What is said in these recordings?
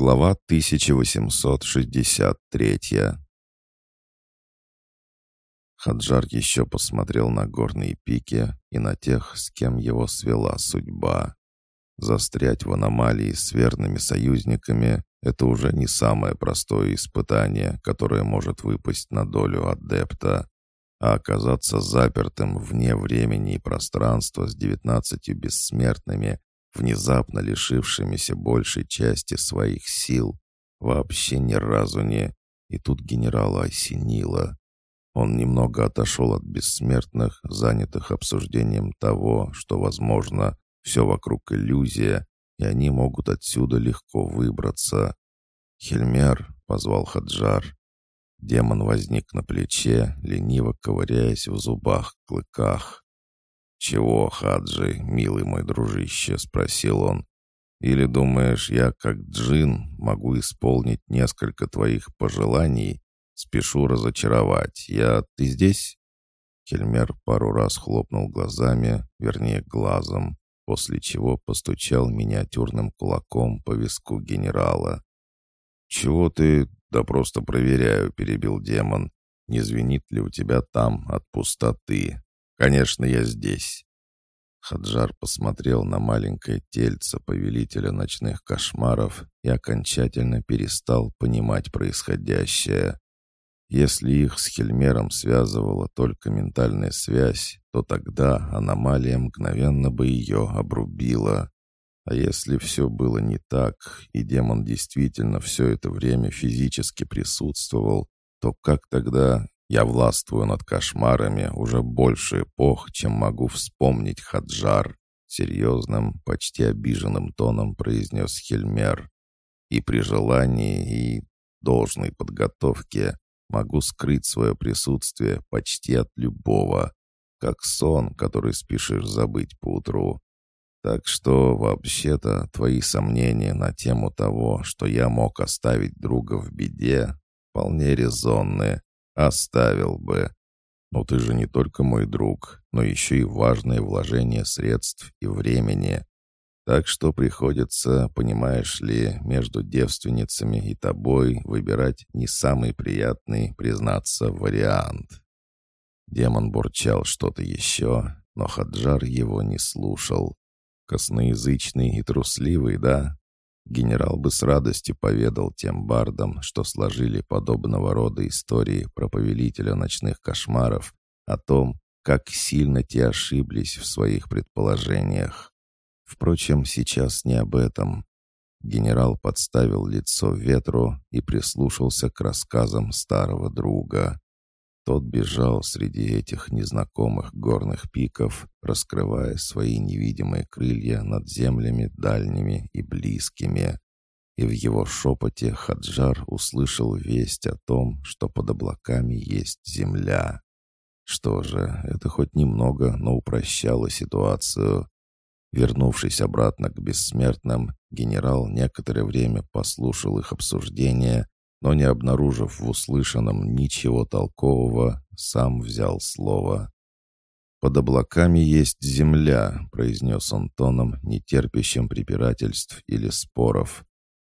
Глава 1863 Хаджар еще посмотрел на горные пики и на тех, с кем его свела судьба. Застрять в аномалии с верными союзниками — это уже не самое простое испытание, которое может выпасть на долю адепта, а оказаться запертым вне времени и пространства с девятнадцатью бессмертными внезапно лишившимися большей части своих сил, вообще ни разу не... И тут генерала осенило. Он немного отошел от бессмертных, занятых обсуждением того, что, возможно, все вокруг иллюзия, и они могут отсюда легко выбраться. «Хельмер», — позвал Хаджар. Демон возник на плече, лениво ковыряясь в зубах-клыках. «Чего, Хаджи, милый мой дружище?» — спросил он. «Или думаешь, я, как джин, могу исполнить несколько твоих пожеланий? Спешу разочаровать. Я... Ты здесь?» Кельмер пару раз хлопнул глазами, вернее, глазом, после чего постучал миниатюрным кулаком по виску генерала. «Чего ты...» «Да просто проверяю», — перебил демон. «Не звенит ли у тебя там от пустоты?» «Конечно, я здесь». Хаджар посмотрел на маленькое тельце повелителя ночных кошмаров и окончательно перестал понимать происходящее. Если их с Хельмером связывала только ментальная связь, то тогда аномалия мгновенно бы ее обрубила. А если все было не так, и демон действительно все это время физически присутствовал, то как тогда я властвую над кошмарами уже больше эпох, чем могу вспомнить Хаджар», — серьезным, почти обиженным тоном произнес Хельмер. «И при желании, и должной подготовке могу скрыть свое присутствие почти от любого, как сон, который спешишь забыть поутру. Так что, вообще-то, твои сомнения на тему того, что я мог оставить друга в беде, вполне резонны. Оставил бы. Но ты же не только мой друг, но еще и важное вложение средств и времени. Так что приходится, понимаешь ли, между девственницами и тобой выбирать не самый приятный, признаться, вариант. Демон бурчал что-то еще, но Хаджар его не слушал. Косноязычный и трусливый, да? Генерал бы с радостью поведал тем бардам, что сложили подобного рода истории про повелителя ночных кошмаров, о том, как сильно те ошиблись в своих предположениях. Впрочем, сейчас не об этом. Генерал подставил лицо ветру и прислушался к рассказам старого друга. Тот бежал среди этих незнакомых горных пиков, раскрывая свои невидимые крылья над землями дальними и близкими. И в его шепоте Хаджар услышал весть о том, что под облаками есть земля. Что же, это хоть немного, но упрощало ситуацию. Вернувшись обратно к бессмертным, генерал некоторое время послушал их обсуждение, но не обнаружив в услышанном ничего толкового, сам взял слово. «Под облаками есть земля», — произнес он тоном, не терпящим препирательств или споров.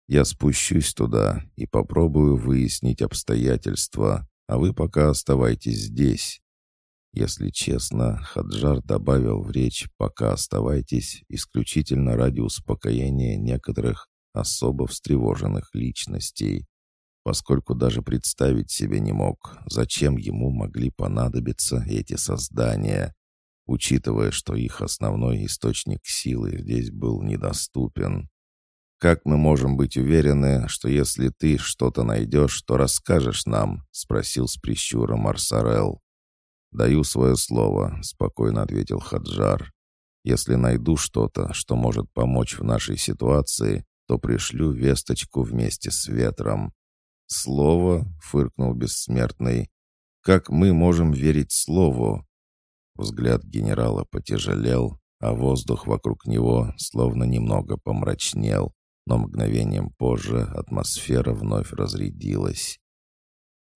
«Я спущусь туда и попробую выяснить обстоятельства, а вы пока оставайтесь здесь». Если честно, Хаджар добавил в речь «пока оставайтесь» исключительно ради успокоения некоторых особо встревоженных личностей поскольку даже представить себе не мог, зачем ему могли понадобиться эти создания, учитывая, что их основной источник силы здесь был недоступен. «Как мы можем быть уверены, что если ты что-то найдешь, то расскажешь нам?» — спросил с прищуром Арсарел. «Даю свое слово», — спокойно ответил Хаджар. «Если найду что-то, что может помочь в нашей ситуации, то пришлю весточку вместе с ветром. «Слово?» — фыркнул бессмертный. «Как мы можем верить слову?» Взгляд генерала потяжелел, а воздух вокруг него словно немного помрачнел, но мгновением позже атмосфера вновь разрядилась.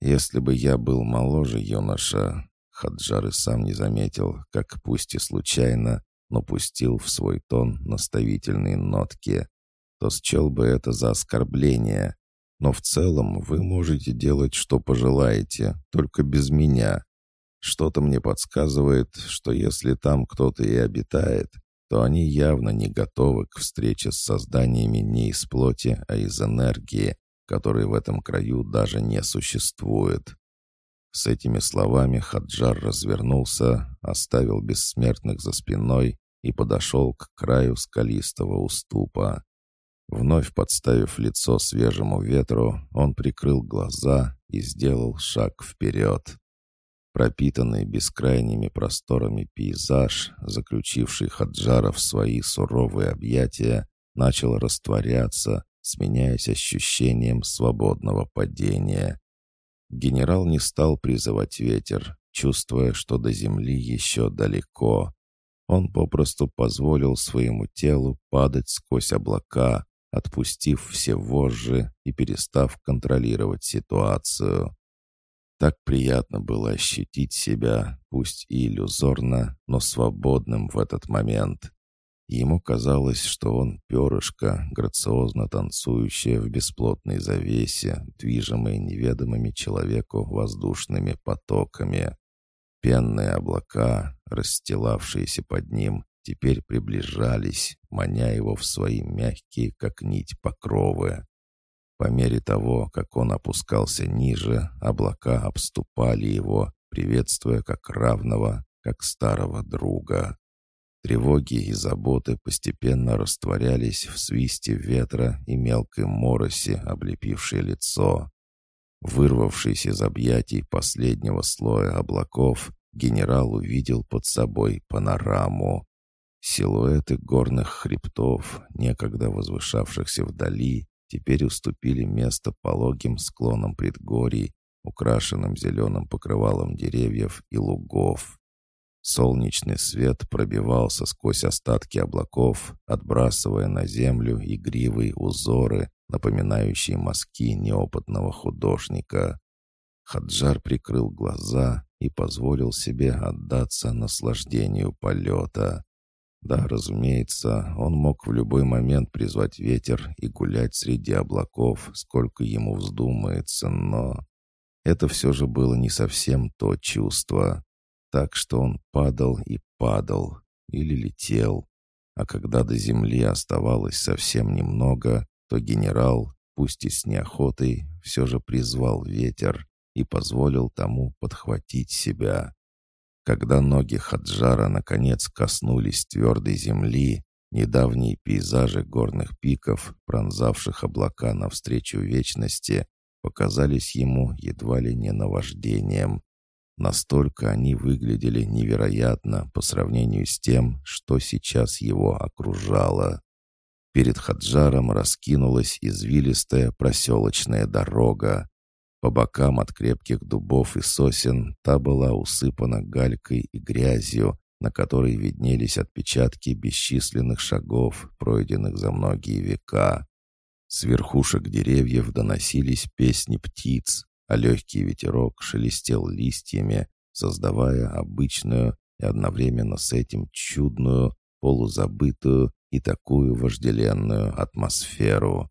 «Если бы я был моложе юноша...» Хаджар и сам не заметил, как пусть и случайно, но пустил в свой тон наставительные нотки. то счел бы это за оскорбление. Но в целом вы можете делать, что пожелаете, только без меня. Что-то мне подсказывает, что если там кто-то и обитает, то они явно не готовы к встрече с созданиями не из плоти, а из энергии, которой в этом краю даже не существует. С этими словами Хаджар развернулся, оставил бессмертных за спиной и подошел к краю скалистого уступа. Вновь подставив лицо свежему ветру, он прикрыл глаза и сделал шаг вперед. Пропитанный бескрайними просторами пейзаж, заключивший Хаджара в свои суровые объятия, начал растворяться, сменяясь ощущением свободного падения. Генерал не стал призывать ветер, чувствуя, что до земли еще далеко. Он попросту позволил своему телу падать сквозь облака, отпустив все вожжи и перестав контролировать ситуацию. Так приятно было ощутить себя, пусть и иллюзорно, но свободным в этот момент. ему казалось, что он перышко, грациозно танцующее в бесплотной завесе, движимое неведомыми человеку воздушными потоками. Пенные облака, расстилавшиеся под ним, теперь приближались, маня его в свои мягкие, как нить, покровы. По мере того, как он опускался ниже, облака обступали его, приветствуя как равного, как старого друга. Тревоги и заботы постепенно растворялись в свисте ветра и мелкой мороси, облепившей лицо. Вырвавшись из объятий последнего слоя облаков, генерал увидел под собой панораму. Силуэты горных хребтов, некогда возвышавшихся вдали, теперь уступили место пологим склонам предгорий, украшенным зеленым покрывалом деревьев и лугов. Солнечный свет пробивался сквозь остатки облаков, отбрасывая на землю игривые узоры, напоминающие мазки неопытного художника. Хаджар прикрыл глаза и позволил себе отдаться наслаждению полета. Да, разумеется, он мог в любой момент призвать ветер и гулять среди облаков, сколько ему вздумается, но это все же было не совсем то чувство. Так что он падал и падал, или летел. А когда до земли оставалось совсем немного, то генерал, пусть и с неохотой, все же призвал ветер и позволил тому подхватить себя. Когда ноги Хаджара наконец коснулись твердой земли, недавние пейзажи горных пиков, пронзавших облака навстречу вечности, показались ему едва ли не наваждением. Настолько они выглядели невероятно по сравнению с тем, что сейчас его окружало. Перед Хаджаром раскинулась извилистая проселочная дорога, по бокам от крепких дубов и сосен та была усыпана галькой и грязью, на которой виднелись отпечатки бесчисленных шагов, пройденных за многие века. С верхушек деревьев доносились песни птиц, а легкий ветерок шелестел листьями, создавая обычную и одновременно с этим чудную, полузабытую и такую вожделенную атмосферу.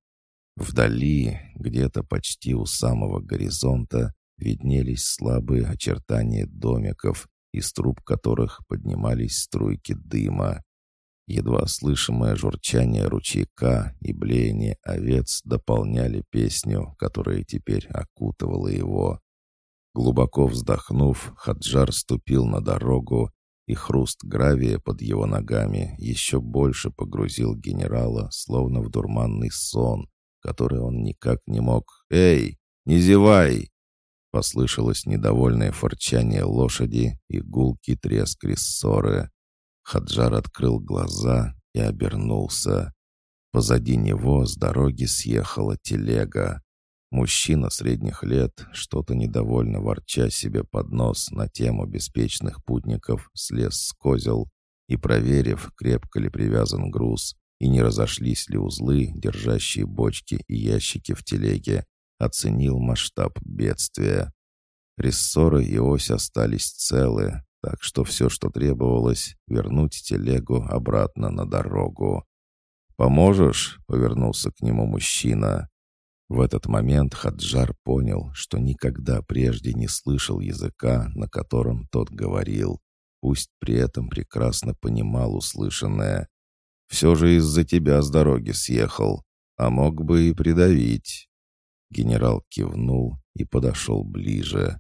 Вдали, где-то почти у самого горизонта, виднелись слабые очертания домиков, из труб которых поднимались струйки дыма. Едва слышимое журчание ручейка и блеяние овец дополняли песню, которая теперь окутывала его. Глубоко вздохнув, Хаджар ступил на дорогу, и хруст гравия под его ногами еще больше погрузил генерала, словно в дурманный сон, который он никак не мог. «Эй, не зевай!» Послышалось недовольное форчание лошади и гулкий треск рессоры. Хаджар открыл глаза и обернулся. Позади него с дороги съехала телега. Мужчина средних лет, что-то недовольно ворча себе под нос на тему беспечных путников, слез с козел и, проверив, крепко ли привязан груз, и не разошлись ли узлы, держащие бочки и ящики в телеге, оценил масштаб бедствия. Рессоры и ось остались целы, так что все, что требовалось, вернуть телегу обратно на дорогу. «Поможешь?» — повернулся к нему мужчина. В этот момент Хаджар понял, что никогда прежде не слышал языка, на котором тот говорил, пусть при этом прекрасно понимал услышанное. «Все же из-за тебя с дороги съехал, а мог бы и придавить». Генерал кивнул и подошел ближе.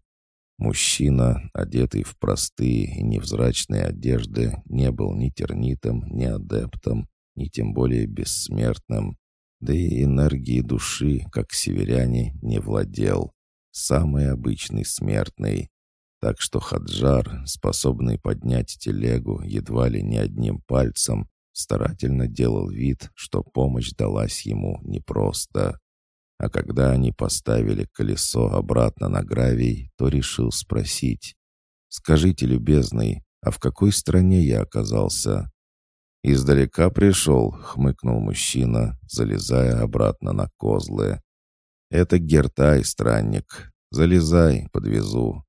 Мужчина, одетый в простые и невзрачные одежды, не был ни тернитом, ни адептом, ни тем более бессмертным, да и энергии души, как северяне, не владел. Самый обычный смертный. Так что Хаджар, способный поднять телегу едва ли не одним пальцем, старательно делал вид, что помощь далась ему непросто. А когда они поставили колесо обратно на гравий, то решил спросить. «Скажите, любезный, а в какой стране я оказался?» «Издалека пришел», — хмыкнул мужчина, залезая обратно на козлы. «Это Гертай, странник. Залезай, подвезу».